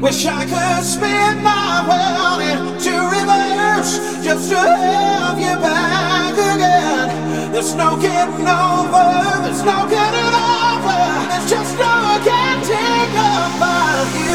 Wish I could spin my world into reverse just to have you back again. There's no getting over, there's no getting over, there's just no getting over you.